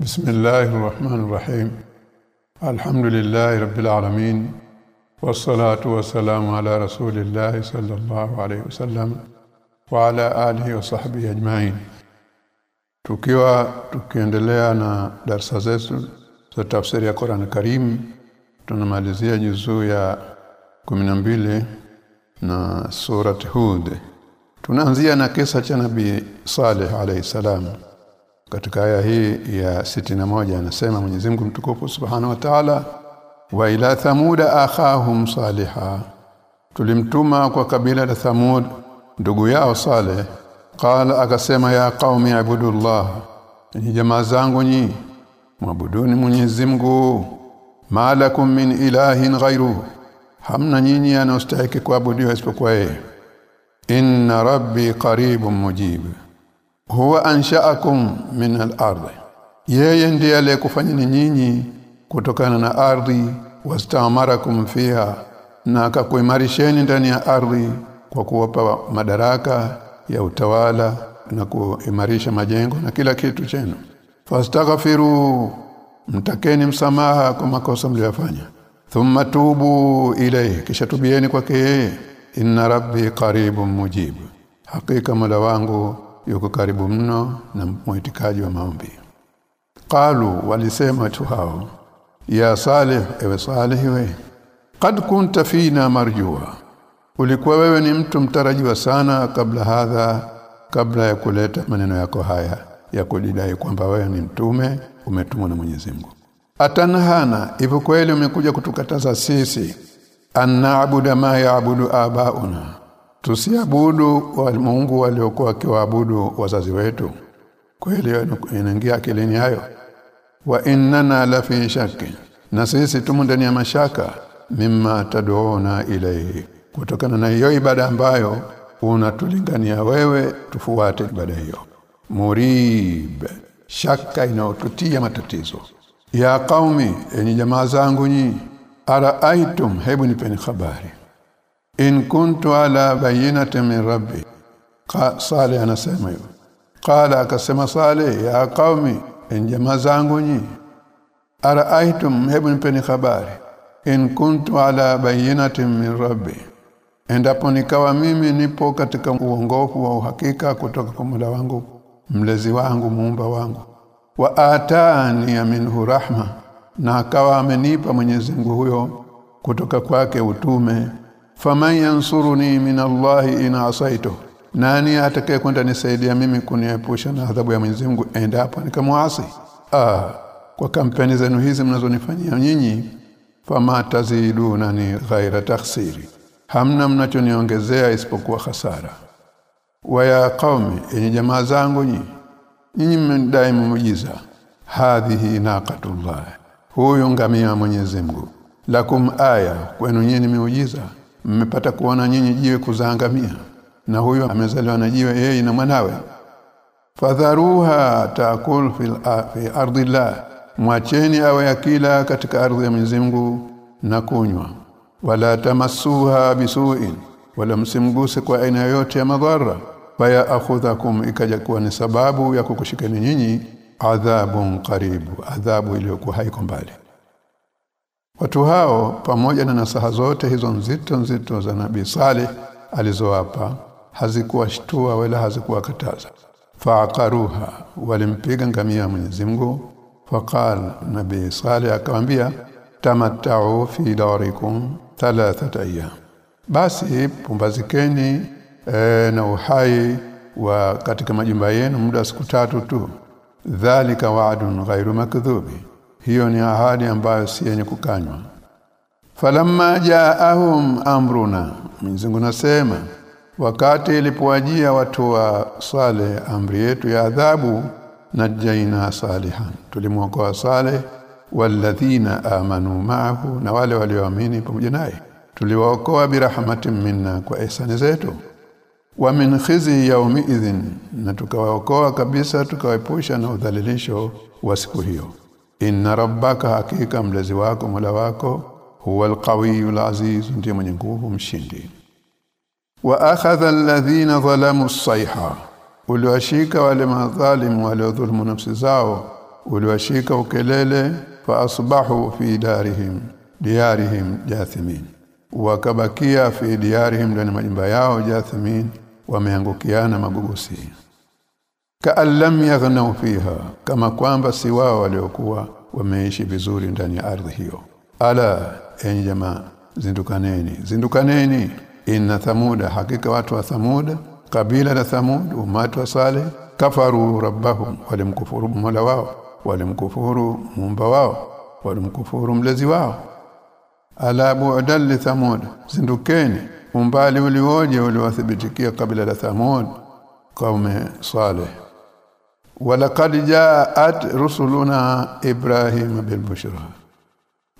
بسم الله الرحمن الرحيم الحمد لله رب العالمين والصلاة والسلام على رسول الله صلى الله عليه وسلم وعلى آله وصحبه أجمعين tukiwa tukiendelea na darasa zetu za tafsiri ya Qur'an Karim tunamalizia juzuu ya 12 na surat Hud tunaanzia na kisa cha nabii Saleh alayhi salam katika aya hii ya moja anasema Mwenyezi Mungu mtukufu Subhanahu wa Ta'ala wa ila thamuda akhahum saliha. Tulimtuma kwa kabila la Thamud ndugu yao Saleh. Qala akasema ya qaumi ibudullah ni jamaa zangu nyi mwabuduni Mwenyezi Mungu. Malakum min ilahin ghairuhu hamna nyinyi anastahiki kuabudiwa isipokuwa yeye. Inna rabbi qaribun mujib huwa ansha'akum min al-ardh yeye ndiye aliyekufanyeni nyinyi kutokana na ardhi wastamarakum fiha na akakuimarisheni ndani ya ardhi kwa kuwapa madaraka ya utawala na kuimarisha majengo na kila kitu chenu. Fastaghfiru mtakeni msamaha kwa makosa mliyofanya thumma tubu ilayhi kisha tubieni kwake yeye. Inna rabbi qaribun mujib. Hakika mola wangu yuko karibu mno na mwitikaji wa maombi. Qalu walisema tu hao ya salih ewe salih we qad kunta fina marjua. Ulikuwa wewe ni mtu mtarajiwa sana kabla hadha kabla ya kuleta maneno yako haya ya kudidai kwamba wewe ni mtume umetumwa na Mwenyezi Mungu. Atanhana hivyo kweli umekuja kutukataza sisi anaabudu ma yaabudu abauna tusiabudu Mungu waliokuwa wakiwaabudu wazazi wetu. Kweli inaingia akilini hayo. Wa innana la fi shakki. Na sisi tumo ndani ya mashaka. Mimma tad'una ilayhi. Kutokana na hiyo ibada ambayo unatulingania wewe tufuate ibada hiyo. Murib. Shaka inaotutia matatizo. Ya qaumi enyi jamaa zangu nyi araaitum hebu nipeni habari in kuntu ala bayyinatin min rabbi. Saleh anasema hivyo. Qala akasema Saleh ya qaumi en jamaa zangu nyi araaitum hebu nipeni habari. In kuntu ala bayyinatin min rabbi. Endapo nikawa mimi nipo katika uongofu wa uhakika kutoka kwa mula wangu mlezi wangu muumba wangu. Wa atani ya minhu rahma na akawa amenipa Mwenyezi Mungu huyo kutoka kwake utume faman yansuruni min Allahi in asaitu nani atakaye kwenda nisaidia mimi kuniepusha na adhabu ya Mwenyezi Mungu endapo nikamwasi? Ah kwa kampeni zenu hizi mnazonifanyia nyinyi fama ni ghaira takhsiri hamna mnachoniongezea isipokuwa hasara wa ya qaumi enyi jamaa zangu nyinyi nyinyi mmedai muujiza. Hadhihi naqatullah huyu ngamia Mwenyezi Mungu. Lakum aya kwenu nyinyi miujiza mmepata kuona nyinyi jiwe kuzaangamia na huyo amezaliwa na jiwe yeye na mwanawe. Fadharuha taakul fil fi ardillah mwacheni awe akila katika ardhi ya Mwenyezi Mungu na kunywa. Wala tamassuha bisu'in wala msimguse kwa aina yote ya madhara. Faya akhudhakum ikaja kuwa ni sababu ya kukushikeni nyinyi adhabun qaribu adhabu iliyokuwa haiko mbali watu hao pamoja na nasaha zote hizo nzito nzito za nabii Saleh alizowapa hazikuwashtua wala hazikuwakataza. Faakaruha walimpiga ngamia Mwenyezi Mungu. Faqal nabii Saleh akamwambia tamattau fi darikum thalathata ayyam. Basi pumbazikeni e, na uhai wa katika majumba yenu muda siku tatu tu. Dhalika wa'dun ghairu makdhubi hiyo ni ahadi ambayo si yenye kukanywa. Falamma jaahum amruna mzingu nasema wakati ilipowajia watu wa Sale amri yetu ya adhabu najaina salihan tulimwokoa Sale walladhina amanu ma'ahu na wale walioamini pamoja naye. Tuliwaokoa birahmatin minna kwa ihsani zetu. Wa min khizi yaumi idhin na tukawaokoa kabisa tukawaepusha na udhalilisho wa siku hiyo inna rabbaka hakika mlezi wako mola wako huwa alqawiyul aziz ndiye mwenye nguvu mshindi. Wa akhadha alladhina zalamu as-sayha uliwashika wale madhalimu waliodhulumu nafsi zao uliwashika ukelele fa asbahu fi darihim diyarihim jathimin. Wakabakia fi diyarihim ndani majumba yao jathimin wameangukiana magugusi kaan lam yaghnau fiha kama kwamba si wao waliokuwa wameishi vizuri ndani ya ardhi hiyo. Ala enyi jamaa zindukaneni zindukaneni. Inna thamuda hakika watu wa thamuda kabila la thamud umatu wa saleh kafaru rabbahum walimkufuru mola wao walimkufuru muumba wao walimkufuru mlezi wao. Ala bu'dan li thamud zindukeni umbali ulioje uliwathibitikia kabila la thamud kaume saleh walaqad jaat rusuluna ibrahim bil bushra.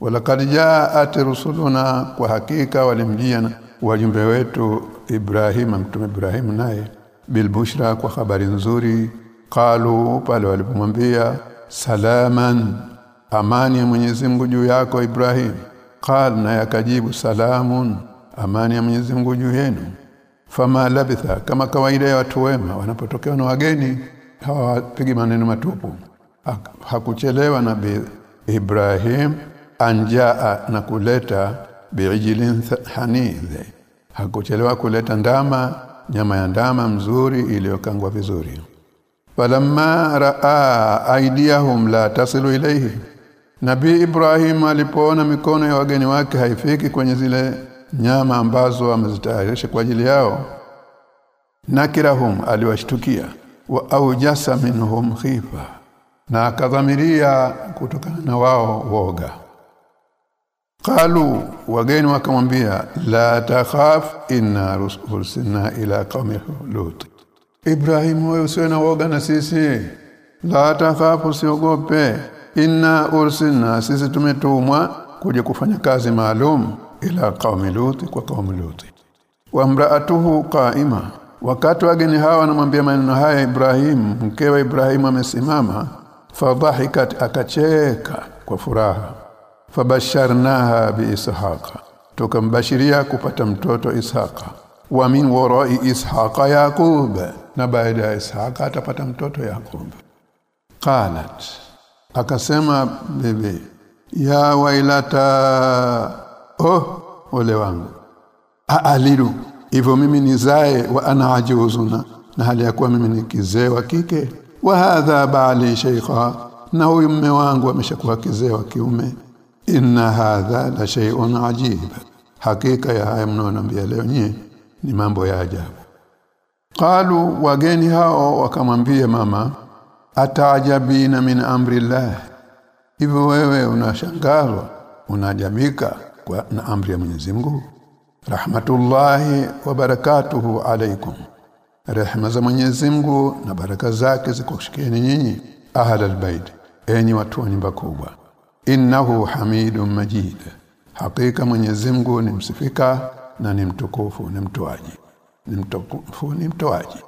Walaqad jaat rusuluna kwa hakika walimjia wajumbe wetu Ibrahim mtume Ibrahim naye bil bushra kwa habari nzuri. Qalu pale walipomwambia salaman amani ya Mwenyezi Mungu juu yako Ibrahim. Qal na yakajibu salamun amani ya Mwenyezi Mungu juu yenu. Fama labitha kama kawaida ya watu wema wanapotokewa na wageni hawapigi maneno matupu. Hakuchelewa na Ibrahim anjaa na kuleta biijilin hanidh hakuchelewa kuleta ndama nyama ya ndama mzuri iliyokangwa vizuri. Falamma raa aidiyahum la tasilu ilayhi. Nabii Ibrahim alipoona mikono ya wageni wake haifiki kwenye zile nyama ambazo amezitayarisha kwa ajili yao nakirahum aliwashtukia wa aujasa minhum khifa na akadhamiria kutokana na wao woga. Qalu wageni wakamwambia la takhaf inna rusulna ila qaumi lut. Ibrahim wewe usiwe na woga na sisi. La takhaf usiogope. Inna ursilna sisi tumetumwa kuja kufanya kazi maalum ila qaumi lut kwa qaumi lut. Wa mraatuhu qaima wakati wageni hawa wanamwambia maneno haya Ibrahim mkewe Ibrahim amesimama fadhahikat akacheka kwa furaha. Fabasharnaha biishaqa tukambashiria kupata mtoto ishaqa. Wa min warai ishaqa yaqub na baada ya ishaqa atapata mtoto yaqub. Qalat akasema bibi ya wailata oh ole wangu aalidu hivyo mimi nizae wa ana ajuzuna na hali ya kuwa mimi ni kizee wa kike. Wa hadha bali sheikha na huyu mume wangu ameshakuwa kizee wa kiume. Inna hadha la shay'un ajib. Hakika ya haya mnaoniambia leo nyie ni mambo ya ajabu. Qalu wageni hao wakamwambia mama ataajabina min amri llah hivyo wewe unashangazwa unajamika kwa na amri ya Mwenyezi Mungu rahmatullahi wa barakatuhu alaikum rehema za Mwenyezi Mungu na baraka zake zikushikieni nyinyi ahla albayt enyi watu wa nyumba kubwa. Innahu hamidum majid. Hakika Mwenyezi Mungu ni msifika na ni mtukufu ni mtoaji. Ni mtukufu ni mtoaji.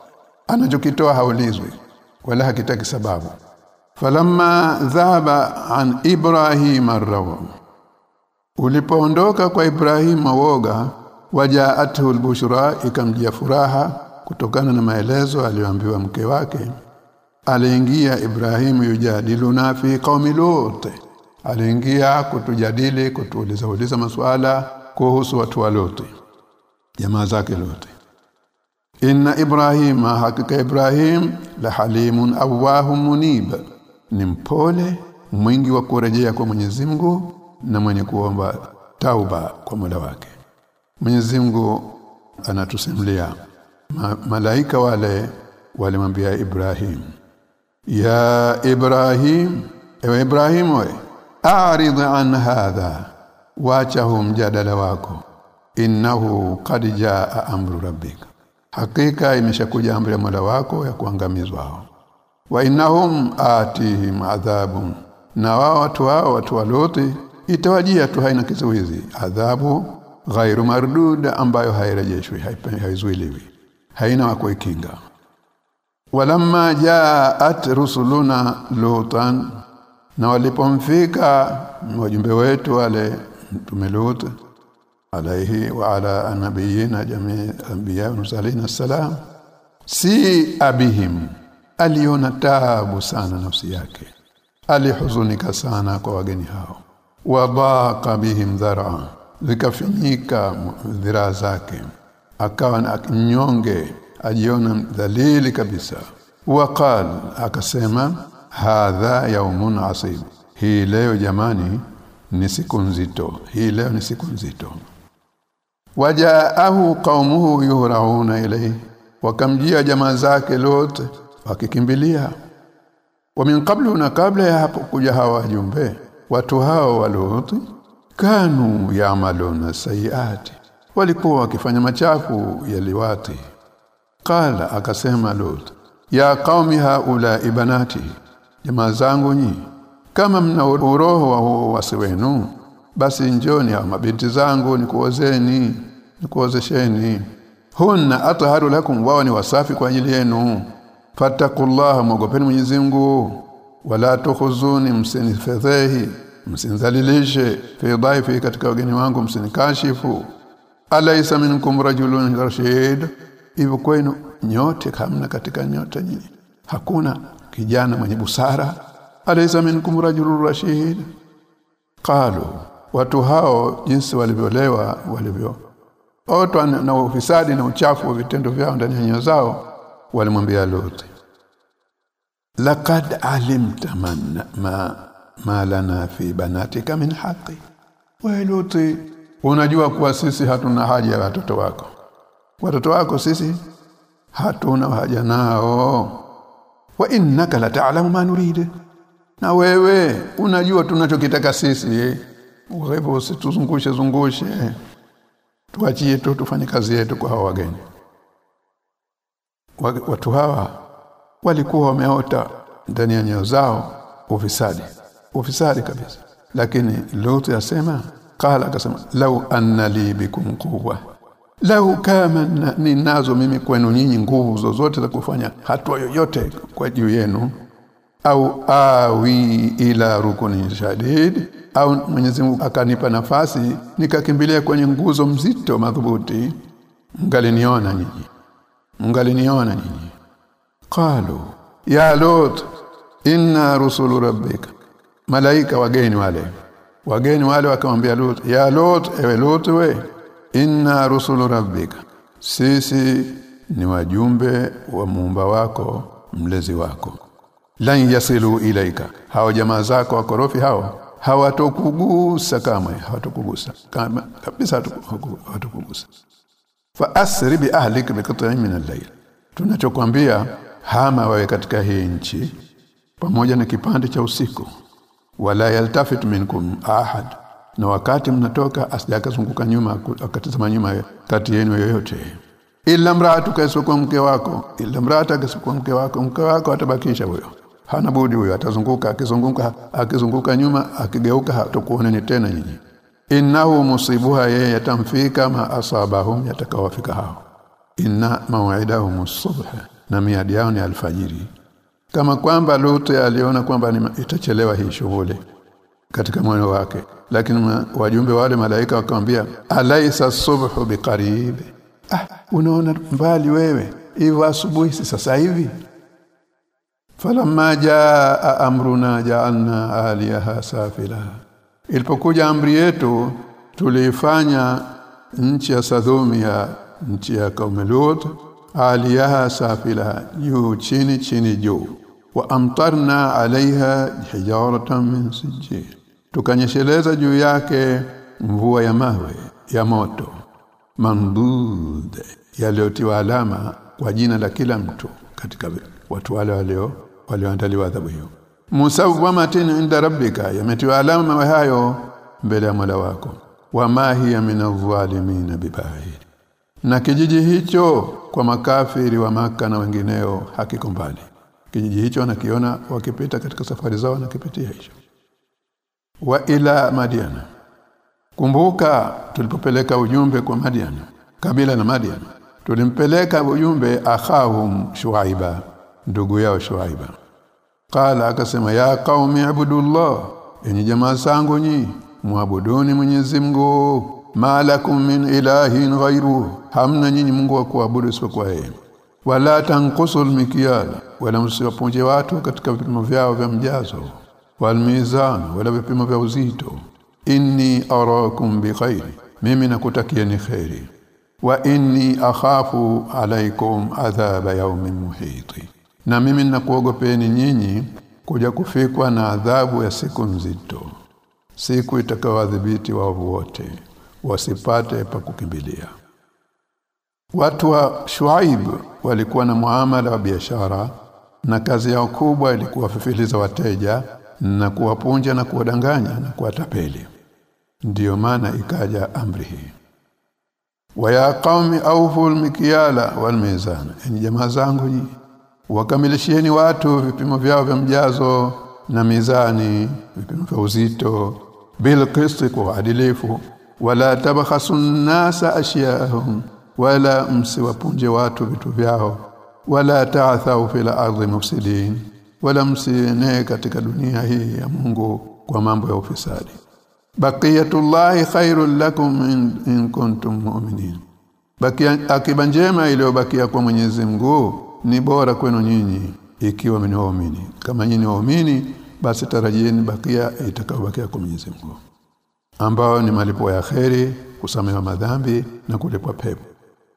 Anachokitoa haulizwi wala hakitaki sababu. Falamma dhaba an ibrahim arrawa ulipoondoka kwa ibrahim woga wajaathu albushra ikamjia furaha kutokana na maelezo aliyoambiwa mke wake. Aliingia Ibrahimu yujadiluna fi qaumi lut. Aliingia kutujadili kutuuliza uliza masuala kuhusu watu wa Lut jamaa zake Lut. Inna ibrahima hakika ibrahim la halimun awahum munib. Ni mpole mwingi wa kurejea kwa Mwenyezi Mungu na mwenye kuomba tauba kwa Mola wake Mwenyezi Mungu anatusimulia. Ma, malaika wale walimwambia Ibrahim ya Ibrahim ewe Ibrahim we an hadha wacha mjadala wako. Innahu qad jaa amru rabbika. Hakika imeshakuja amri ya Mola wako ya kuangamizwa wa innahum atihim adhabun na wao watu wao watu wa Loti itawajia tu haina kizuizi adhabu ghairu marduda ambayo hairejeshwi haizuiliwi haina wa kuikinga. Walamma jaat rusuluna lutan na walipomfika wajumbe wetu wale mtume Lut alaihi wa ala nabiyina jamii anbiya mursalin salam si abihim aliona taabu sana nafsi yake. Alihuzunika sana kwa wageni hao. Wabaqa bihim dhara zikafinyika dhiraa zake. Akawa na mnyonge ajiona dhalili kabisa. Waqal akasema hadha yaumun asib. Hii leo jamani ni siku nzito. Hii leo ni siku nzito. Wajaahu qaumuhu yuhrauna ilayhi. Wakamjia jamaa zake lote wakikimbilia. Wa min qablu na kabla ya hapo kuja hawa wajumbe watu hao waluti kanu ya'maluna sayiati walikuwa wakifanya machafu yaliwati qala akasema lut ya qaumi haula ibanati jamaa zangu nyi kama mna uroho wa huo wasi wenu basi njoni hao mabinti zangu nikuozeni nikuozesheni. Hunna ataharu lakum wao ni wasafi kwa ajili yenu. Fattaqullaha mwogopeni Mwenyezi Mungu. Wala tukhuzuni msinifedhehi msinzalilishe fi dhaifi katika wageni wangu msinikashifu. Alaysa minkum rajulun rashid. Hivyo kwenu nyote kamna katika nyote nyinyi. Hakuna kijana mwenye busara. Alaysa minkum rajulun rashid. Qalu watu hao jinsi walivyolewa walivyo otwa na ufisadi na uchafu wa vitendo vyao ndani ya zao walimwambia lote laqad alimta man ma, ma lana fi banatika min haqi wa luti unajua kuwa sisi hatuna haja ya watoto wako. Watoto wako sisi hatuna haja nao. Wa innaka la ta'lamu ma nurid. Na wewe unajua tunachokitaka sisi. Wewe usituzungushe zungushe. Tuachie tu tufanye kazi yetu kwa hawa wageni. Watu hawa walikuwa wameota ndani ya nyoyo zao ufisadi ufisadi kabisa. Lakini Lut yasema qala akasema lau anna li bikum quwwa. Lau kama ninazo mimi kwenu nyinyi nguvu zozote za kufanya hatua yoyote kwa juu yenu au awi ila rukuni shadid au Mwenyezi Mungu akanipa nafasi nikakimbilia kwenye nguzo mzito madhubuti ngaliniona nyinyi ngaliniona nyinyi. Qalu ya lut inna rusulu rabbika malaika wageni wale. Wageni wale wakamwambia lut ya lut ewe lut we inna rusulu rabbika. Sisi ni wajumbe wa muumba wako mlezi wako. Lan yasilu ilaika. Hao jamaa zako wakorofi hao hawatokugusa kamwe hawatokugusa. Kama kabisa hawatokugusa. Fa asri bi ahlik biqat'in min al-layl. Tunachokwambia hama wawe katika hii nchi pamoja na kipande cha usiku wala yaltafit minkum ahad. Na wakati mnatoka asijakazunguka nyuma akatazama nyuma kati yenu yoyote. Ila mraatu kaisukwa mke wako ila mraatu kaisukwa mke wako mke wako atabakisha huyo. Hana budi huyo atazunguka akizunguka akizunguka nyuma akigeuka hatakuoneni tena nyinyi. Innahu musibuha yeye yatamfika ma asabahum yatakawafika hao. Inna maw'idahum as-subh na miadi yao ni alfajiri kama kwamba Lutu aliona kwamba itachelewa hii shughuli katika moyo wake. Lakini wajumbe wale malaika wakamwambia alaisa subhu biqarib. Ah unaona mbali wewe. Hivyo asubuhi si sasa hivi? Falamma jaa amruna ja'alna aliyaha safila. Ilipokuja amri yetu tulifanya nchi ya Sadhumi ya nchi ya Kaumelut aliyaha safila juu chini chini juu wa amtarna alaiha hijaratan min sijil tukanyesheleza juu yake mvua ya mawe ya moto mandud yaliyotiwa alama kwa jina la kila mtu katika watu wale walio walioandaliwa adhabu hiyo. Musawwamatin inda rabbika yametiwa alama mawe hayo mbele ya Mola wako. Wama hiya minadh-dhalimin na kijiji hicho kwa makafiri wa maka na wengineo hakiko mbali kijiji hicho anakiona wakipita katika safari zao nakipitia hicho. Wa ila madiana. Kumbuka tulipopeleka ujumbe kwa madiana kabila la madiana. Tulimpeleka ujumbe akhahum shuaiba ndugu yao shuaiba. Qala akasema ya qaumi ibudullah enyi jamaa zangu nyi muabuduni Mwenyezi Mungu. Malakum min ilahin ghairu hamna nyinyi Mungu wa kuabudu isipokuwa yeye wala tanqusul mikyal wala msiwapunje watu katika vipimo vyao vya mjazo wal mizan wala vipimo vya uzito. Inni arakum bikhairi mimi nakutakieni khairi wa inni akhafu alaikum adhaba yawmin muhiti na mimi nakuogopeni nyinyi kuja kufikwa na adhabu ya siku nzito siku itakayowadhibiti wao wote wasipate pa kukimbilia watu wa Shuaib walikuwa na muamala wa biashara na kazi yao kubwa ilikuwa kufifiliza wateja na kuwapunja na kuwadanganya na kuwatapeli ndiyo maana ikaja amri hii wa ya qaumi awfu wal mizan. enyi jamaa zangu wakamilishieni watu vipimo vyao vya mjazo na mizani vipimo vya uzito bil qisti kwa adilifu wala tabkhasu nasa ashyahum wala msiwapunje watu vitu vyao wala ta'thau fil ardi mufsidin wala msienee katika dunia hii ya Mungu kwa mambo ya ufisadi. Baqiyatullahi khairul lakum in, in kuntum mu'minin. Bakia akiba njema iliyobakia kwa Mwenyezi Mungu ni bora kwenu nyinyi ikiwa mnaoamini kama nyinyi waamini basi tarajieni bakia itakayobakia kwa Mwenyezi Mungu ambao ni malipo ya kheri kusamehewa madhambi na kulipwa pepo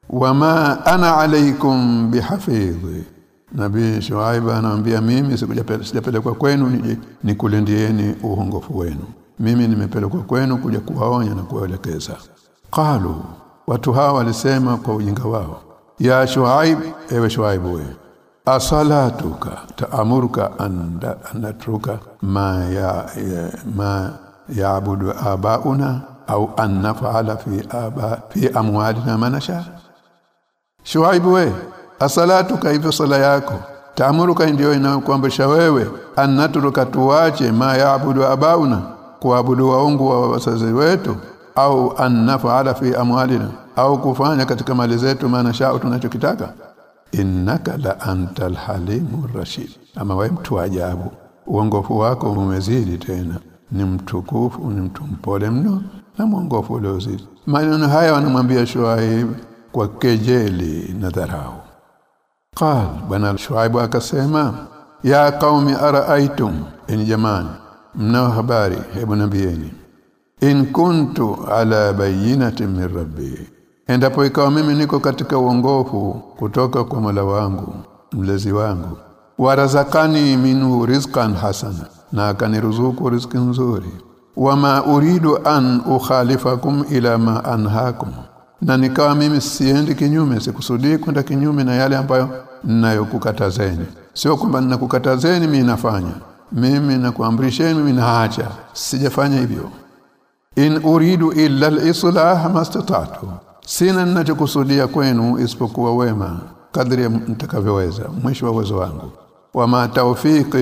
wama ana alaikum bihafidhi. Nabii Shuaib anaambia mimi sijapelekwa kwenu nikulindieni uhongofu wenu. Mimi nimepelekwa kwenu kuja kuwaonya na kuwaelekeza. Qalu watu hawa walisema kwa ujinga wao ya Shuaib ewe Shuaib wewe asalatuka taamuruka an natruka ma ya, ya ma yaabudu abauna au an naf'ala fi aba fi amwalina manasha Shuaib we asalatuka hivyo sala yako. Taamuruka ndio inayokuamrisha wewe annatruka tuache ma yaabudu abauna kuabudu waungu wa wazazi wetu au annafa'ala fi amwalina au kufanya katika mali zetu maana shao tunachokitaka. Innaka la antal halimur rashid. Ama wewe mtu ajabu. Uongofu wako umezidi tena. Ni mtukufu ni mtu mpole mno na mwongofu uliozidi. Maneno haya wanamwambia Shuaib kwa kejeli na dharau. Qal bwana Shuaib akasema ya qaumi araaitum in jamani mnao habari hebu nambieni in kuntu ala bayyinatin min rabbi endapo ikawa mimi niko katika uongofu kutoka kwa Mola wangu mlezi wangu warazakani minu rizqan hasana na akaniruzuku riziki nzuri. Wama uridu an ukhalifakum ila ma anhaakum na nikawa mimi siendi kinyume sikusudii kwenda kinyume na yale ambayo ninayokukatazeni. Sio kwamba ninakukatazeni mimi nafanya. Mimi nakuamrisheni mimi naacha. Sijafanya hivyo. In uridu illa al-islah mastata'tu sina ninachokusudia kwenu isipokuwa wema kadri mtakavyoweza mwisho wa uwezo wangu. Wama tawfiqi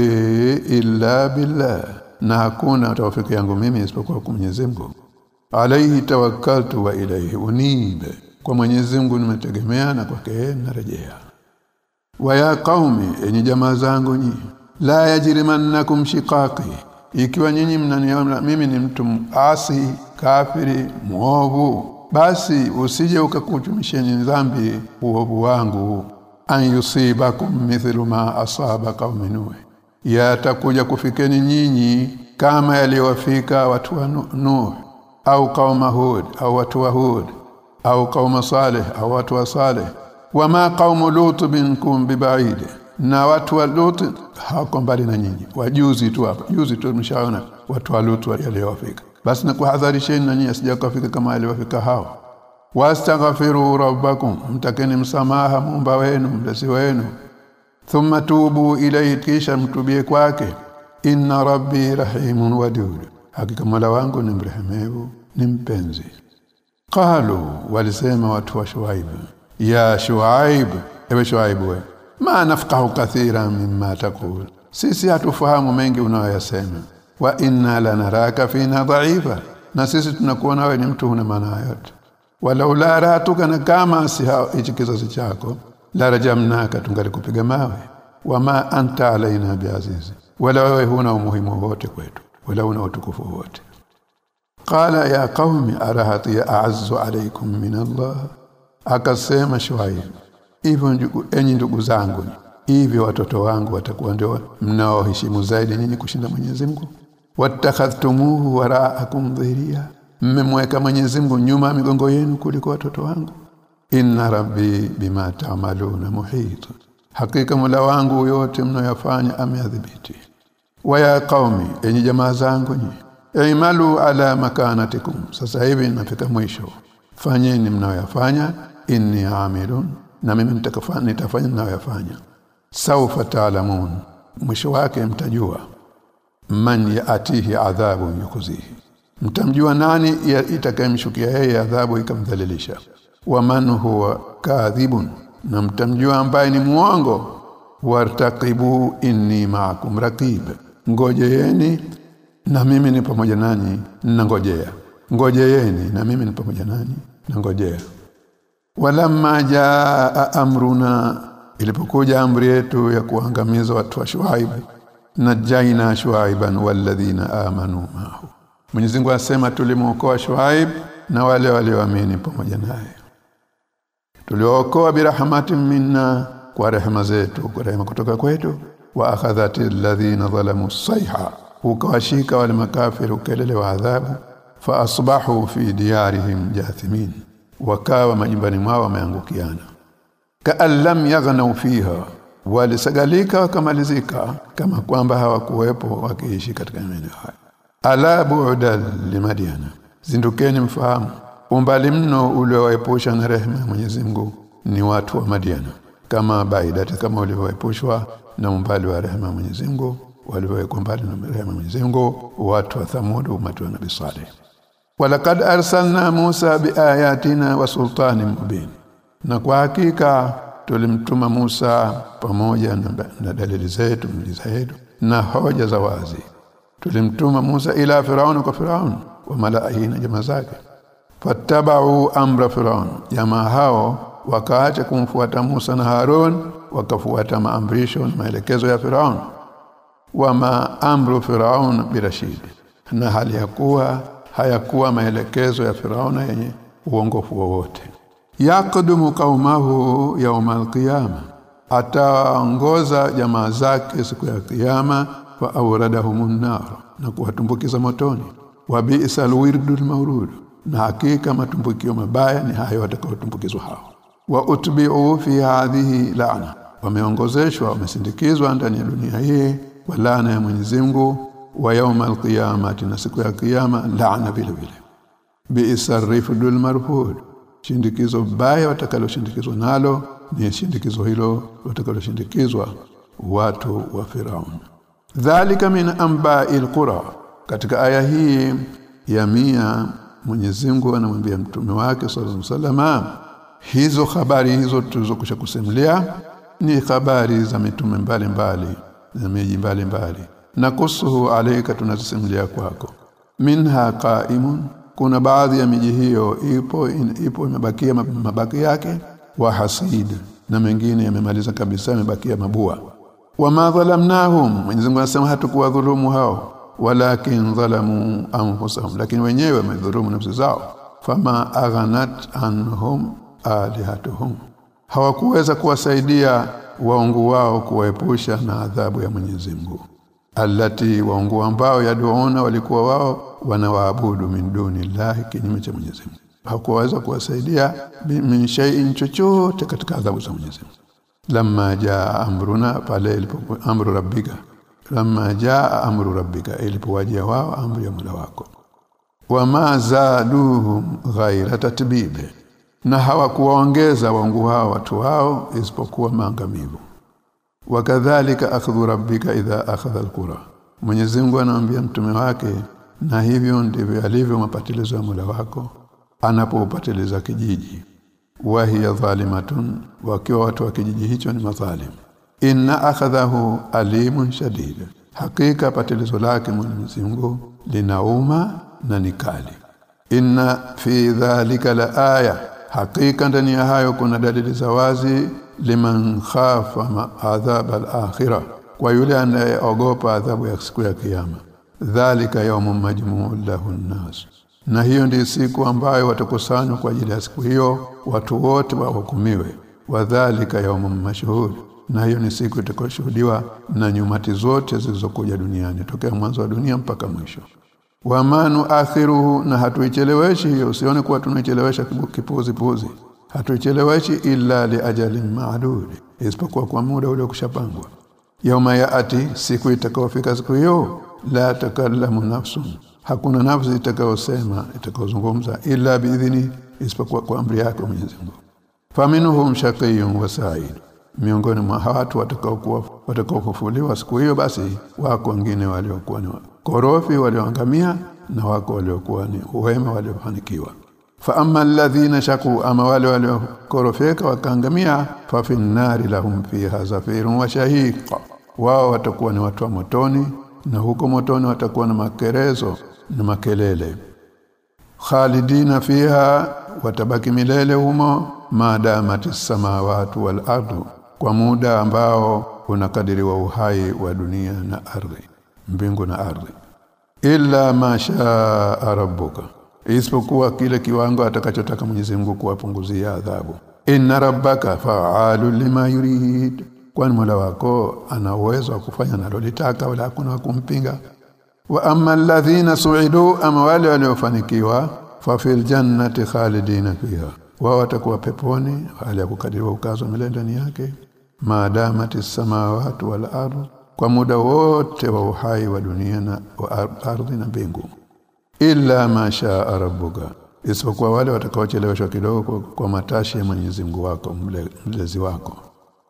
illa billah. Na hakuna tawfiki yangu mimi isipokuwa kwa Mwenyezi Mungu alayhi tawakkaltu wa ilayhi unib. Kwa Mwenyezi Mungu nimetegemea na kwake narejea. Wa ya qaumi enyi jamaa zangu nyi la yajrimannakum shiqaqi. Ikiwa nyinyi mnaniona mimi ni mtu asi kafiri muovu basi usije ukakuchumisheni dhambi uovu wangu. An yusibakum mithlu ma asaba qaumi yatakuja kufikeni nyinyi kama yaliwafika watu wa nuh au qauma hud au watu wa hud au qauma saleh au watu wa saleh wama qaumu lut minkum bibaid. Na watu wa lut hawako mbali na nyinyi. Wajuzi tu hapa. Juzi tu mshaona watu wa lut waliofika basi na kuhadharisheni na nyinyi asijakafika kama aliwafika hao. Wastaghfiru rabbakum. Mtakeni msamaha muumba wenu mlezi wenu. Thumma tubu ilayhi kisha mtubie kwake. Inna rabbi rahimun wadud hakika mola wangu ni mrehemevu ni mpenzi. Qalu walisema watu wa shuaib ya shuaib ewe shuaib we ma nafqahu kathira mimma taqul? Sisi hatufahamu mengi unayoyasema. Wa inna lanaraka fina dha'ifa na sisi tunakuona wewe ni mtu una maana yote. Walaula ratuka na kama si hichi kizazi chako la rajamnaka tungalikupiga mawe. Wama anta alaina biazizi wala wewe huna umuhimu wote kwetu wala una utukufu wote qala ya qaumi arahati a'azzu alaykum min Allah? Akasema shuaib hivyo enyi ndugu zangu hivyo watoto wangu watakuwa ndio mnaoheshimu zaidi nyinyi kushinda Mwenyezi Mungu? Wattakhadhtumuhu waraakum dhiria mmemweka Mwenyezi Mungu nyuma ya migongo yenu kuliko watoto wangu? Inna rabbi bima ta'maluna muhit. Hakika mula wangu yote mnayofanya ameadhibiti wa ya qaumi enyi jamaa zangu nyi imalu ala makanatikum. Sasa hivi nafika mwisho. Fanyeni mnayoyafanya inni amilun na mimi nitakafanya nitafanya mnayoyafanya. Saufa taalamun mwisho wake mtajua. Man yaatihi adhabu yukuzihi. Mtamjua nani itakayemshukia yeye adhabu ikamdhalilisha. Wa man huwa kadhibun na mtamjua ambaye ni muongo wartaqibu inni ma'akum raqib ngojeeni na mimi ni pamoja nanyi nangojea. Ngojeeni na mimi ni pamoja nanyi nangojea. Walamma jaa amruna ilipokuja amri yetu ya kuangamiza watu wa Shuaib najaina Shuaiban walladhina amanu mahu Mwenyezi Mungu asema tulimuokoa Shuaib na wale walioamini pamoja naye. Tuliokoa birahmatin minna kwa rehema zetu kwa rehema kutoka kwetu wa akhadhati alladhina zalamu sayha ukawashika wale makafiru kelele wa adhabu fa asbahu fi diyarihim jathimin wakawa majumbani mwao wameangukiana. Kaan lam yaghnaw fiha walisagalika wakamalizika kama kwamba hawakuwepo wakiishi katika maeneo hayo. Ala bu'da limadiana zindukeni mfahamu umbali mno uliowaepusha na rehema ya Mwenyezi Mungu ni watu wa Madiana kama baidati kama ulivyoepushwa na umbali wa rehema ya Mwenyezi Mungu walivyowekwa mbali na rehema ya Mwenyezi Mungu watu wa Thamud umatu wa Nabii Saleh. Walaqad arsalna Musa biayatina wa sultani mubin. Na kwa hakika tulimtuma Musa pamoja na, na dalili zetu miujiza yetu na hoja za wazi. Tulimtuma Musa ila Firaun kwa Firaun wa malaika na jamaa zake. Fattabau amra Firaun jamaa hao wakaacha kumfuata Musa na Harun wakafuata maamrisho na maelekezo ya Firaun. Wa maamru Firaun birashidi na hali ya kuwa hayakuwa maelekezo ya Firaun yenye uongofu wowote. Yaqdumu kaumahu yawmal qiyama ataongoza jamaa zake siku ya kiyama wa awradahumun nar na kuwatumbukiza motoni. Wa bi'sal wirdul mawrud. Na hakika matumbukio mabaya ni hayo watakaotumbukizwa hao wa utbi'u fi hadhihi laana wameongozeshwa wamesindikizwa ndani ya dunia hii kwa laana ya Mwenyezi Mungu wa yawmal qiyamati na siku ya kiyama laana vile vile. Bi'sar rifdul marfud shindikizo baya watakaloshindikizwa nalo ni shindikizo hilo watakaloshindikizwa watu wa Firaun. Dhalika min amba'il qura katika aya hii ya mia Mwenyezi Mungu anamwambia mtume wake sallallahu alaihi wasallam hizo habari hizo tulizokusha kusimulia ni habari za mitume mbalimbali na miji mbalimbali. Na kusuhu alayka tunazisimulia kwako. Minha qaimun kuna baadhi ya miji hiyo ipo in, ipo imebakia mabaki yake wa hasid na mengine yamemaliza kabisa yamebakia mabua. Wa dhalamnahum Mwenyezi Mungu anasema hatukuwa dhulumu hao. Walakin dhalamu anfusahum lakini wenyewe wamedhulumu nafsi zao. Fama aghanat anhum alihatuhum. Hawakuweza kuwasaidia waungu wao kuwaepusha na adhabu ya Mwenyezi Mungu. Allati waungu ambao yaduona walikuwa wao wanawaabudu min duni llahi kinyume cha Mwenyezi Mungu. Hakuweza kuwasaidia min shay'in chochote katika adhabu za Mwenyezi Mungu. Lamma jaa amruna pale ilipo amru rabbika. Lamma jaa amru rabbika ilipowajia wao amri ya Mola wako. Wama zaduhum ghaira tatbibe na hawakuwaongeza wangu hao watu hao isipokuwa maangamivu. Wakadhalika akhdhu rabbika idha akhadha alqura. Mwenyezi Mungu anaambia mtume wake na hivyo ndivyo alivyo mapatilizo ya Mola wako anapopatiliza kijiji. Wa hiya dhalimatun wakiwa watu wa kijiji hicho ni madhalim. Inna akhadhahu alimun shadid hakika patilizo lake Mwenyezi Mungu linauma na nikali inna fi dhalika la aya hakika ndani ya hayo kuna dalili za wazi liman khafa adhab al-akhirah kwa yule anayeogopa adhabu ya siku ya kiyama. Dhalika yawmun majmu'un lahu an-nas. Na hiyo ndiyo siku ambayo watakusanywa kwa ajili ya siku hiyo watu wote wahukumiwe. Wadhālika yawmun mashhur na hiyo ni siku itakayoshuhudiwa na nyumati zote zilizokuja duniani tokea mwanzo wa dunia mpaka mwisho wa manu akhiruhu na hatuicheleweshi hiyo. Usione kuwa tunaichelewesha kipuzi puzi hatuicheleweshi illa li ajalin ma'dud isipokuwa kwa muda ule kushapangwa yauma yaati siku itakayofika siku hiyo la takallamu nafsun. Hakuna nafsi itakayosema itakayozungumza illa biidhni isipokuwa kwa amri yako Mwenyezi Mungu. Faminhum shaqiyun wa sa'id. Miongoni mwa watu watakaokuwa watakaofufuliwa siku hiyo basi wako wengine waliokuwa ni korofi walioangamia na wako waliokuwa ni wema waliofanikiwa. Fa amma alladhina shaku ama wale waliokorofeka wakaangamia fa finnari lahum fiha zafirun wa shahiq. Wao watakuwa ni watu wa motoni na huko motoni watakuwa na makerezo na makelele. Khalidina fiha watabaki milele humo maadamati samawati wal ardu kwa muda ambao unakadiriwa uhai wa dunia na ardhi mbingu na ardhi. Illa ma shaa rabbuka. Isipokuwa kile kiwango atakachotaka Mwenyezi Mungu kuwapunguzia adhabu. Inna rabbaka fa'alu lima yurid. Kwani Mola wako ana uwezo wa kufanya nalolitaka wala hakuna kumpinga? Wa amma alladhina su'idu ama wale waliofanikiwa fa fil jannati khalidina fiha. Wao watakuwa peponi hali ya kukadiriwa ukazo milele ndani yake. Maadamati samawati wal ardh kwa muda wote wa uhai wa dunia na wa ardhi na mbingu. Illa ma shaa rabbuka isipokuwa wale watakaocheleweshwa kidogo kwa, kwa matashi ya Mwenyezi Mungu wako mle, mlezi wako.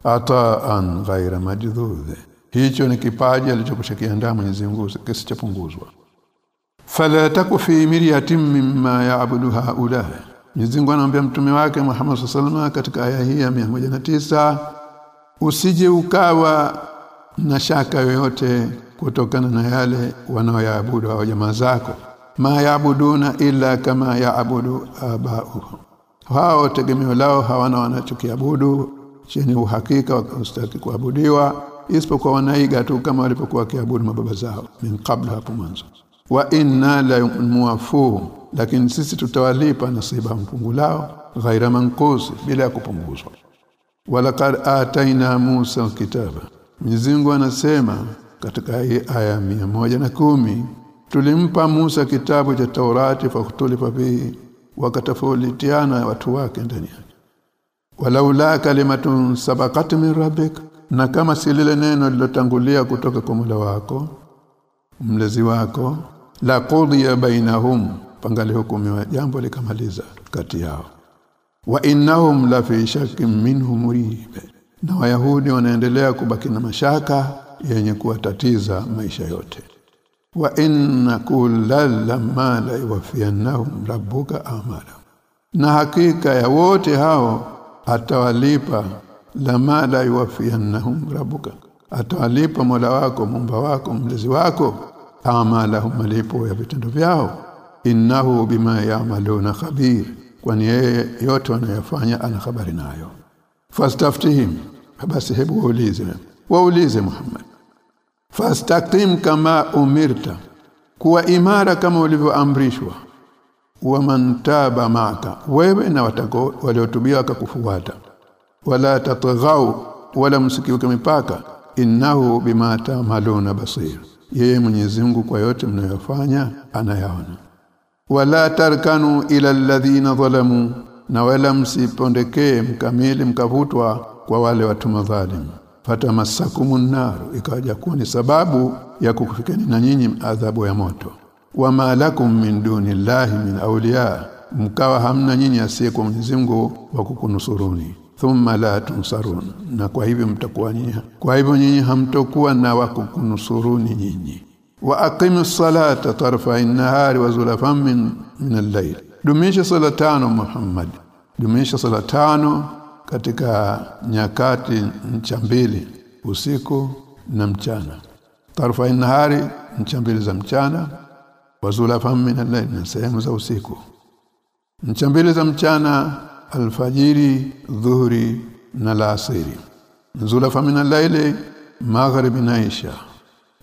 Ataan ghaira majdhudh hicho ni kipaji alichokushakiandaa Mwenyezi Mungu kisichopunguzwa. Fala takufi miryatin mimma ya'budu haula Mwenyezi Mungu anamwambia mtume wake Muhammad sallallahu katika aya hii ya 109 usije ukawa na shaka yoyote kutokana na yale wanaoyaabudu hao jamaa zako. Ma yaabuduna illa kama yaabudu abao hao tegemeo lao hawana wanachokiabudu. Chenye uhakika wakastaki kuabudiwa isipokuwa wanaiga tu kama walipokuwa wakiabudu mababa zao min kabla hapo mwanzo. Wa inna la muafu lakini sisi tutawalipa nasiba mpungu lao ghaira mankusi bila kupunguzwa. Walaqad ataina Musa kitaba Mwenyezi anasema katika hii aya na kumi tulimpa Musa kitabu cha Taurati fa kutulipa bihi wakatafulitiana watu wake ndani yake. Walaula kalimatun sabaqat min rabbik na kama si lile neno lilotangulia kutoka kwa mula wako mlezi wako la qudhiya bainahum pangali hukumiwa jambo likamaliza kati yao. Wa innahum la fi shakkin minhu murib na wayahudi wanaendelea kubaki na mashaka yenye kuwatatiza maisha yote. Wa inna kullal lamma la yuwaffiyannahum rabbuka amala na hakika ya wote hao atawalipa lama la yuwaffiyannahum rabbuka. Atawalipa mola wako mumba wako mlezi wako amalahum malipo ya vitendo vyao. Innahu bima ya'maluna khabir. Kwani yeye yote wanayofanya ana habari nayo. Fastaftihim basi hebu waulize waulize Muhammad. Fastaqim kama umirta. Kuwa imara kama ulivyoamrishwa. Waman taba maka wewe na watako waliotubia wakakufuata. Wala tatghau wala msikiuke mipaka. Innahu bima ta'maluna basir. Yeye Mwenyezi Mungu kwa yote mnayofanya anayaona. Wala tarkanu ila alladhina zalamu. Na wala msipondekee mkamili mkavutwa kwa wale watu madhalimu fatamassakumun nar ikaja kuwa ni sababu ya kukufikeni na nyinyi adhabu ya moto. Wama lakum min dunillahi min awliya mkawa hamna nyinyi asiye kwa Mwenyezi Mungu wa kukunusuruni. Thumma la tunsarun na kwa hivyo mtakuwa nyinyi kwa hivyo nyinyi hamtokuwa na wa kukunusuruni nyinyi. Wa aqimus salata tarfa an-nahari wa zulafan min min al-layl. Dumisha sala tano Muhammad. Dumisha sala tano katika nyakati ncha mbili usiku na mchana. Tarfa an-nahari ncha mbili za mchana. Wazula min na sehemu za usiku. Ncha mbili za mchana alfajiri dhuhuri na laasiri nzula min al-layli maghribi na isha.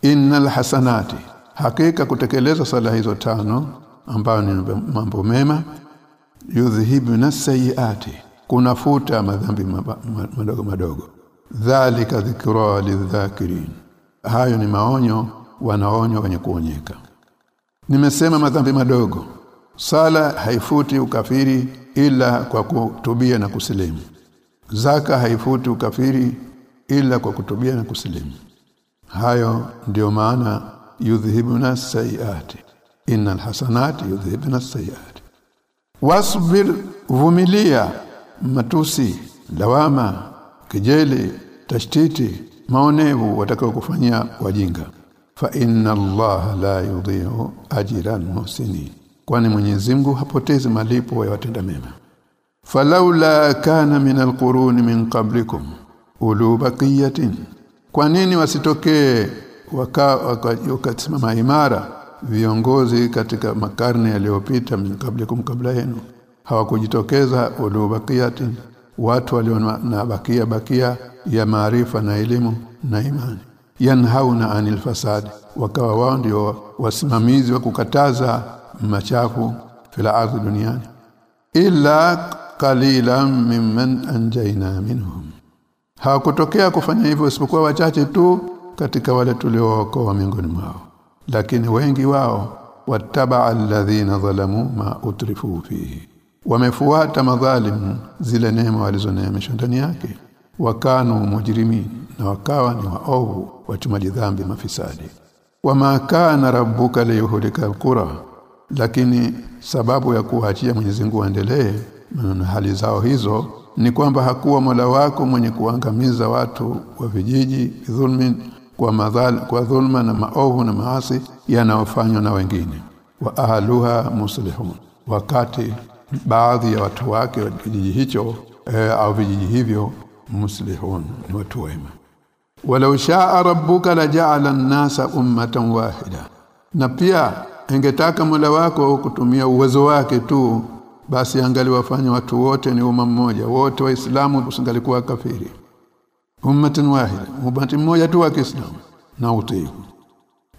Innal hasanati hakika kutekeleza sala hizo tano ambayo ni mambo mema. Yudhhibu nasayiati kunafuta madhambi madogo madogo. Dhalika dhikra lidhakirin. Hayo ni maonyo wanaonyo wenye kuonyeka. Nimesema madhambi madogo. Sala haifuti ukafiri ila kwa kutubia na kusilimu. Zaka haifuti ukafiri ila kwa kutubia na kusilimu. Hayo ndiyo maana yudhhibuna sayiati innal hasanati yudhhibuna sayiati wasbir vumilia matusi lawama kijeli tashtiti maonevu watakao kufanyia wajinga. Fa inna Allah la yudhi'u ajran muhsini kwani Mwenyezi Mungu hapotezi malipo ya watenda mema. Falaula kana min alqurun min qablikum ulu baqiyatin. Kwa nini wasitokee wakasimama waka, imara viongozi katika makarne yaliyopita min qablikum kabla yenu hawakujitokeza ulu bakiyatin watu walio na bakia bakia ya maarifa na elimu na imani. Yanhauna anil fasad. Wakawa wao ndio wasimamizi wa kukataza machafu fila ardhi duniani. Illa qalilan mimman anjayna minhum. Hawakutokea kufanya hivyo isipokuwa wachache tu katika wale tuliookoa miongoni mwao. Lakini wengi wao wattaba alladhina zalamu ma utrifu fihi wamefuata madhalimu zile neema walizoneemeshwa ndani yake. Wakanu mujrimin na wakawa ni waovu wachumaji dhambi mafisadi. Wama kana rabbuka liyuhlika alqura lakini sababu ya kuachia Mwenyezi Mungu aendelee na hali zao hizo ni kwamba hakuwa Mola wako mwenye kuangamiza watu wa vijiji dhulmi kwa madhal kwa dhulma na maovu na maasi yanayofanywa na wengine. Wa ahluha muslihun wakati baadhi ya watu wake wa kijiji hicho eh, au vijiji hivyo muslihun ni watu wema. Walau shaa rabbuka laja'ala an-nasa ummatan wahida. Na pia ingetaka Mola wako kutumia uwezo wake tu basi angaliwafanya watu wote ni umma mmoja wote waislamu usingalikuwa kafiri. Ummatan wahida ummati mmoja tu wa Kiislamu na utii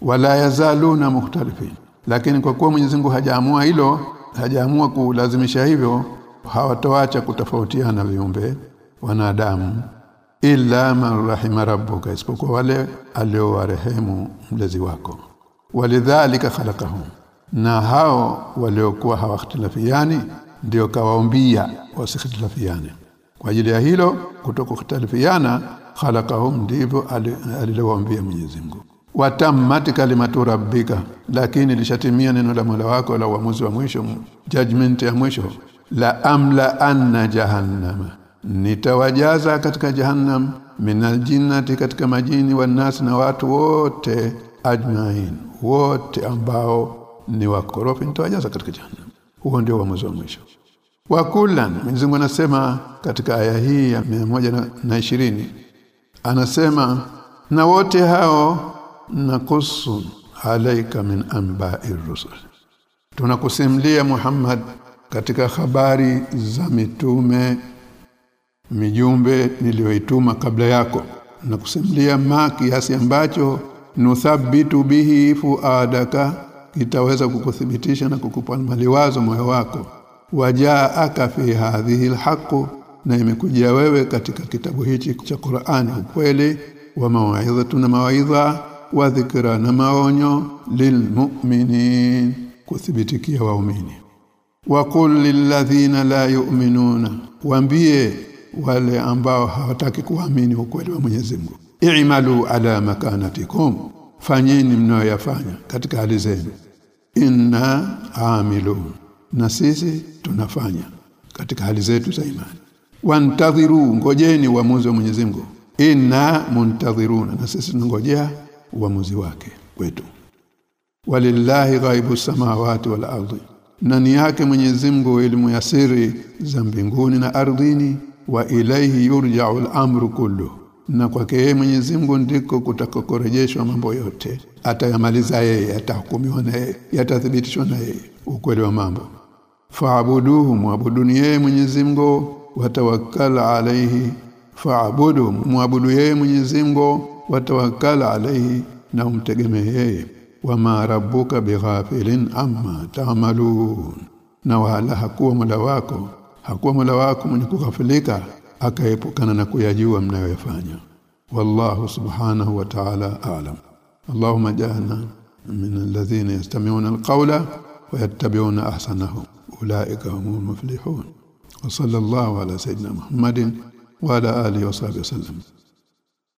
wala yazaluna mukhtalifin. Lakini kwa kuwa Mwenyezi Mungu hajaamua hilo hajaamua kulazimisha hivyo hawatoacha kutofautiana viumbe wanadamu illa man rahima rabbuka isipokuwa wale aliowarehemu mlezi wako. Walidhalika khalaqahum na hao waliokuwa hawakhtilafiani ndio kawaombia wasikhtilafiani kwa ajili ya hilo kutokukhtilafiana khalaqahum ndivyo alilowaambia Mwenyezi Mungu watammat kalimatu rabbika. Lakini lishatimia neno la Mola wako la uamuzi wa mwisho judgment ya mwisho. La amla anna jahannama. Nitawajaza katika jahannam minal jinnati katika majini wanas na watu wote ajmain. Wote ambao ni wakorofi nitawajaza katika jahannam. Huo ndio uamuzi wa mwisho. Wakulan Mwenyezi anasema katika aya hii ya na ishirini anasema na wote hao nakusu alaika min anba'ir rusul tunakusimlia Muhammad katika habari za mitume mijumbe niliyoituma kabla yako. Na kusimulia ma kiasi ambacho nuthabitu bihi fuadaka kitaweza kukuthibitisha na kukupa maliwazo moyo wako. Wajaaka fi hadhihi alhaq na imekujia wewe katika kitabu hichi cha Qur'ani ukweli wa mawaidha na mawaidha wa dhikra na maonyo lilmu'minin kuthibitikia waumini. Wa qul lilladhina la yu'minuna waambie wale ambao hawataki kuamini ukweli wa Mwenyezi Mungu. I'malu ala makanatikum fanyeni mnayoyafanya katika hali zenu. Inna amilun na sisi tunafanya katika hali zetu za imani. Wantadhiru ngojeni uamuzi wa Mwenyezi Mungu. Inna muntadhiruna na sisi tunangojea uamuzi wake kwetu walillahi ghaibu samawati wal ardi. Nani yake Mwenyezi Mungu elimu ya siri za mbinguni na ardhini wa ilaihi yurja'u al-amru kullu. Na kwake yeye Mwenyezi Mungu ndiko kutakokorejeshwa mambo yote. Atayamaliza yeye atahukumiwa na yeye yatathibitishwa na yeye. Ukweli wa mambo. Faabuduhu muabuduni yeye Mwenyezi Mungu. Watawakkal alayhi faabudu muabudu yeye Mwenyezi Mungu watawakkal alayhi na umtegemee yeye wama rabbuka bighafilin amma ta'malun na wala hakuwa mola wako hakuwa mola wako mwenye kughafilika akaepukana na kuyajua mnayoyafanya wallahu subhanahu wa ta'ala a'lam alladhina yastami'una alqawla wa yattabi'una ahsanahu ulaika humul muflihun wa sallallahu ala sayyidina muhammadin wa ala alihi wa sahbihi wasallam